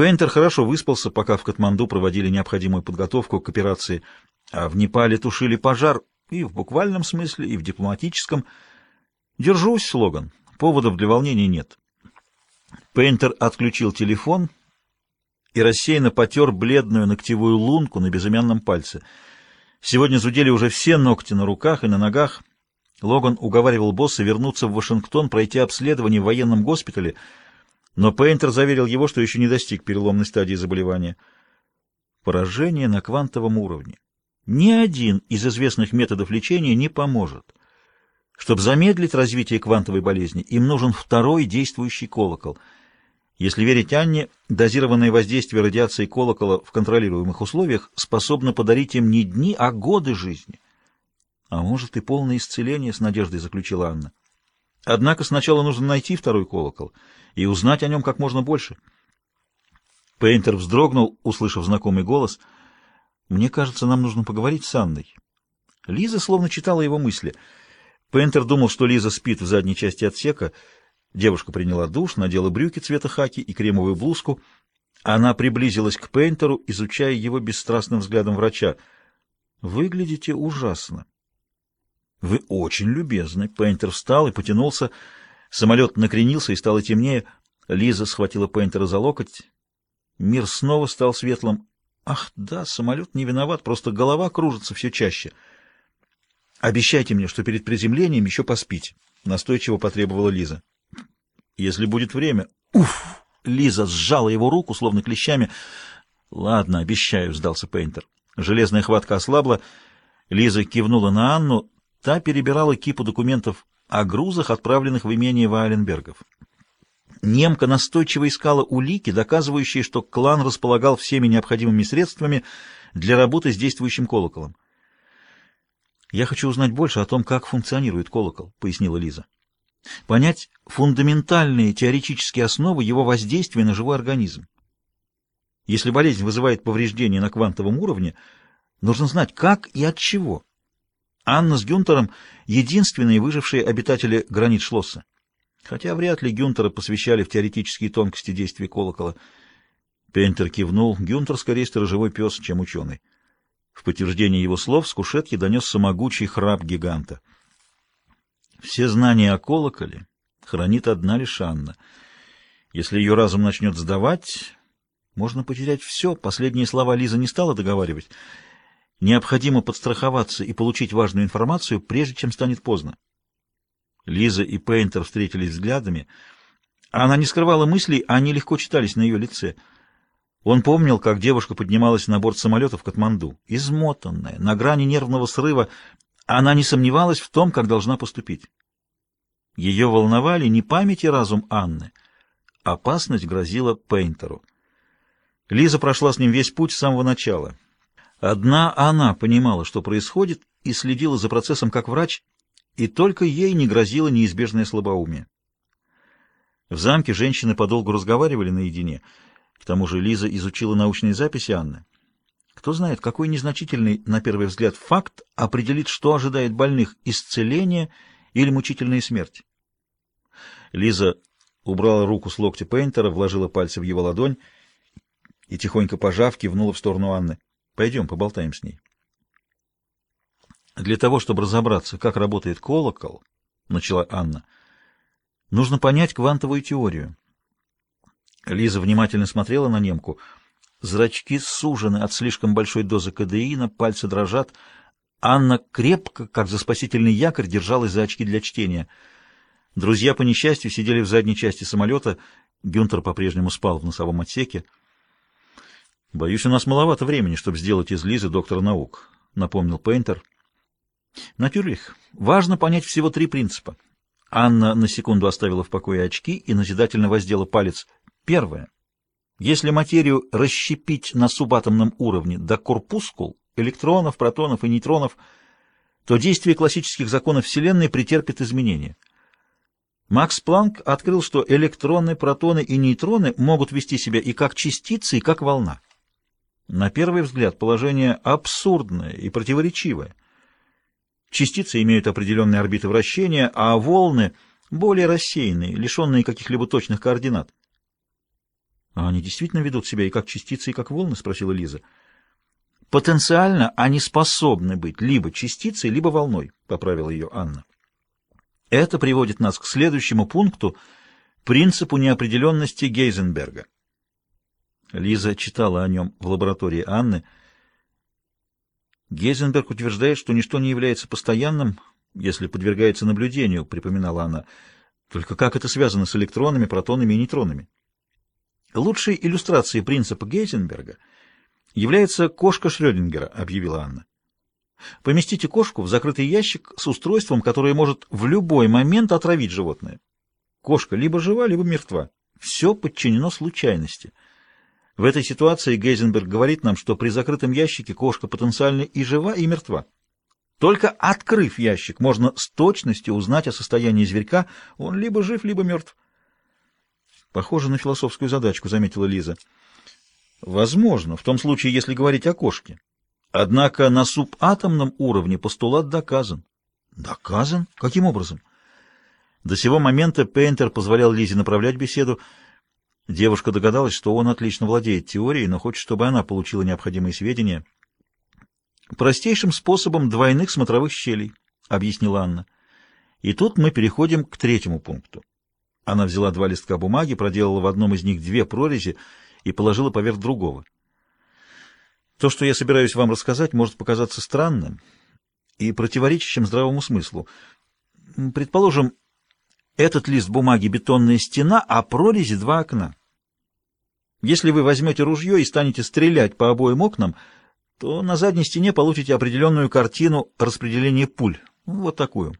Пейнтер хорошо выспался, пока в Катманду проводили необходимую подготовку к операции, а в Непале тушили пожар и в буквальном смысле, и в дипломатическом. Держусь, слоган. Поводов для волнения нет. Пейнтер отключил телефон и рассеянно потер бледную ногтевую лунку на безымянном пальце. Сегодня зудели уже все ногти на руках и на ногах. Логан уговаривал босса вернуться в Вашингтон, пройти обследование в военном госпитале, но Пейнтер заверил его, что еще не достиг переломной стадии заболевания. Поражение на квантовом уровне. Ни один из известных методов лечения не поможет. Чтобы замедлить развитие квантовой болезни, им нужен второй действующий колокол. Если верить Анне, дозированное воздействие радиации колокола в контролируемых условиях способно подарить им не дни, а годы жизни. А может и полное исцеление, с надеждой заключила Анна. Однако сначала нужно найти второй колокол и узнать о нем как можно больше. Пейнтер вздрогнул, услышав знакомый голос. «Мне кажется, нам нужно поговорить с Анной». Лиза словно читала его мысли. Пейнтер думал, что Лиза спит в задней части отсека. Девушка приняла душ, надела брюки цвета хаки и кремовую блузку. Она приблизилась к Пейнтеру, изучая его бесстрастным взглядом врача. «Выглядите ужасно». «Вы очень любезны». Пейнтер встал и потянулся. Самолет накренился и стало темнее. Лиза схватила Пейнтера за локоть. Мир снова стал светлым. «Ах, да, самолет не виноват, просто голова кружится все чаще». «Обещайте мне, что перед приземлением еще поспите», — настойчиво потребовала Лиза. «Если будет время...» «Уф!» — Лиза сжала его руку, словно клещами. «Ладно, обещаю», — сдался Пейнтер. Железная хватка ослабла. Лиза кивнула на Анну, Та перебирала кипу документов о грузах, отправленных в имение Вайленбергов. Немка настойчиво искала улики, доказывающие, что клан располагал всеми необходимыми средствами для работы с действующим колоколом. «Я хочу узнать больше о том, как функционирует колокол», — пояснила Лиза. «Понять фундаментальные теоретические основы его воздействия на живой организм. Если болезнь вызывает повреждения на квантовом уровне, нужно знать, как и от чего». Анна с Гюнтером — единственные выжившие обитатели границ Шлосса. Хотя вряд ли Гюнтера посвящали в теоретические тонкости действия колокола. Пентер кивнул. Гюнтер скорее сторожевой пес, чем ученый. В подтверждение его слов с кушетки донесся могучий храп гиганта. Все знания о колоколе хранит одна лишь Анна. Если ее разум начнет сдавать, можно потерять все. Последние слова Лиза не стала договаривать — Необходимо подстраховаться и получить важную информацию, прежде чем станет поздно. Лиза и Пейнтер встретились взглядами. Она не скрывала мыслей, а они легко читались на ее лице. Он помнил, как девушка поднималась на борт самолета в Катманду. Измотанная, на грани нервного срыва, она не сомневалась в том, как должна поступить. Ее волновали не память и разум Анны. Опасность грозила Пейнтеру. Лиза прошла с ним весь путь с самого начала — Одна она понимала, что происходит, и следила за процессом как врач, и только ей не грозило неизбежное слабоумие. В замке женщины подолгу разговаривали наедине. К тому же Лиза изучила научные записи Анны. Кто знает, какой незначительный, на первый взгляд, факт определит, что ожидает больных – исцеление или мучительная смерть. Лиза убрала руку с локтя Пейнтера, вложила пальцы в его ладонь и, тихонько пожав, кивнула в сторону Анны. Пойдем, поболтаем с ней. Для того, чтобы разобраться, как работает колокол, начала Анна, нужно понять квантовую теорию. Лиза внимательно смотрела на немку. Зрачки сужены от слишком большой дозы кадеина, пальцы дрожат. Анна крепко, как за спасительный якорь, держалась за очки для чтения. Друзья, по несчастью, сидели в задней части самолета. Гюнтер по-прежнему спал в носовом отсеке. «Боюсь, у нас маловато времени, чтобы сделать из Лизы доктора наук», — напомнил Пейнтер. «Натюрлих, важно понять всего три принципа». Анна на секунду оставила в покое очки и назидательно воздела палец. Первое. Если материю расщепить на субатомном уровне до корпускул, электронов, протонов и нейтронов, то действие классических законов Вселенной претерпит изменения. Макс Планк открыл, что электроны, протоны и нейтроны могут вести себя и как частицы, и как волна. На первый взгляд положение абсурдное и противоречивое. Частицы имеют определенные орбиты вращения, а волны более рассеянные, лишенные каких-либо точных координат. А они действительно ведут себя и как частицы, и как волны? — спросила Лиза. — Потенциально они способны быть либо частицей, либо волной, — поправила ее Анна. Это приводит нас к следующему пункту, принципу неопределенности Гейзенберга. Лиза читала о нем в лаборатории Анны. Гейзенберг утверждает, что ничто не является постоянным, если подвергается наблюдению, припоминала она. Только как это связано с электронами, протонами и нейтронами? Лучшей иллюстрацией принципа Гейзенберга является кошка Шрёдингера, объявила Анна. Поместите кошку в закрытый ящик с устройством, которое может в любой момент отравить животное. Кошка либо жива, либо мертва. Все подчинено случайности. В этой ситуации Гейзенберг говорит нам, что при закрытом ящике кошка потенциально и жива, и мертва. Только открыв ящик, можно с точностью узнать о состоянии зверька, он либо жив, либо мертв. Похоже на философскую задачку, заметила Лиза. Возможно, в том случае, если говорить о кошке. Однако на субатомном уровне постулат доказан. Доказан? Каким образом? До сего момента Пейнтер позволял Лизе направлять беседу. Девушка догадалась, что он отлично владеет теорией, но хочет, чтобы она получила необходимые сведения. «Простейшим способом двойных смотровых щелей», — объяснила Анна. И тут мы переходим к третьему пункту. Она взяла два листка бумаги, проделала в одном из них две прорези и положила поверх другого. То, что я собираюсь вам рассказать, может показаться странным и противоречащим здравому смыслу. Предположим, этот лист бумаги — бетонная стена, а прорези — два окна. Если вы возьмете ружье и станете стрелять по обоим окнам, то на задней стене получите определенную картину распределения пуль. Вот такую.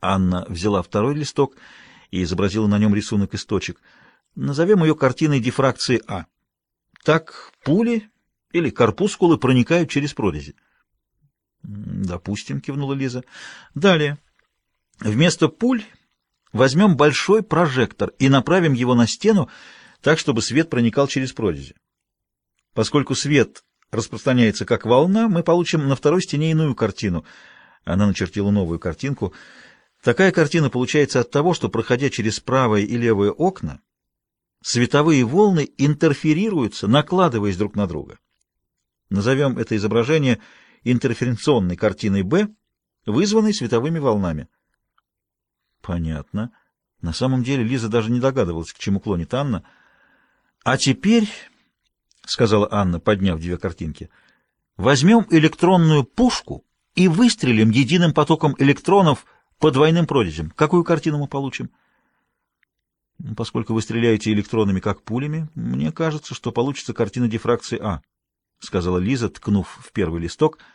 Анна взяла второй листок и изобразила на нем рисунок из точек. Назовем ее картиной дифракции А. Так пули или корпускулы проникают через прорези. «Допустим», — кивнула Лиза. «Далее. Вместо пуль возьмем большой прожектор и направим его на стену так, чтобы свет проникал через прорези. Поскольку свет распространяется как волна, мы получим на второй стене иную картину. Она начертила новую картинку. Такая картина получается от того, что, проходя через правое и левое окна, световые волны интерферируются, накладываясь друг на друга. Назовем это изображение интерференционной картиной Б, вызванной световыми волнами. Понятно. На самом деле Лиза даже не догадывалась, к чему клонит Анна. А теперь, — сказала Анна, подняв две картинки, — возьмем электронную пушку и выстрелим единым потоком электронов по двойным прорезям. Какую картину мы получим? Поскольку вы стреляете электронами как пулями, мне кажется, что получится картина дифракции А. — сказала Лиза, ткнув в первый листок —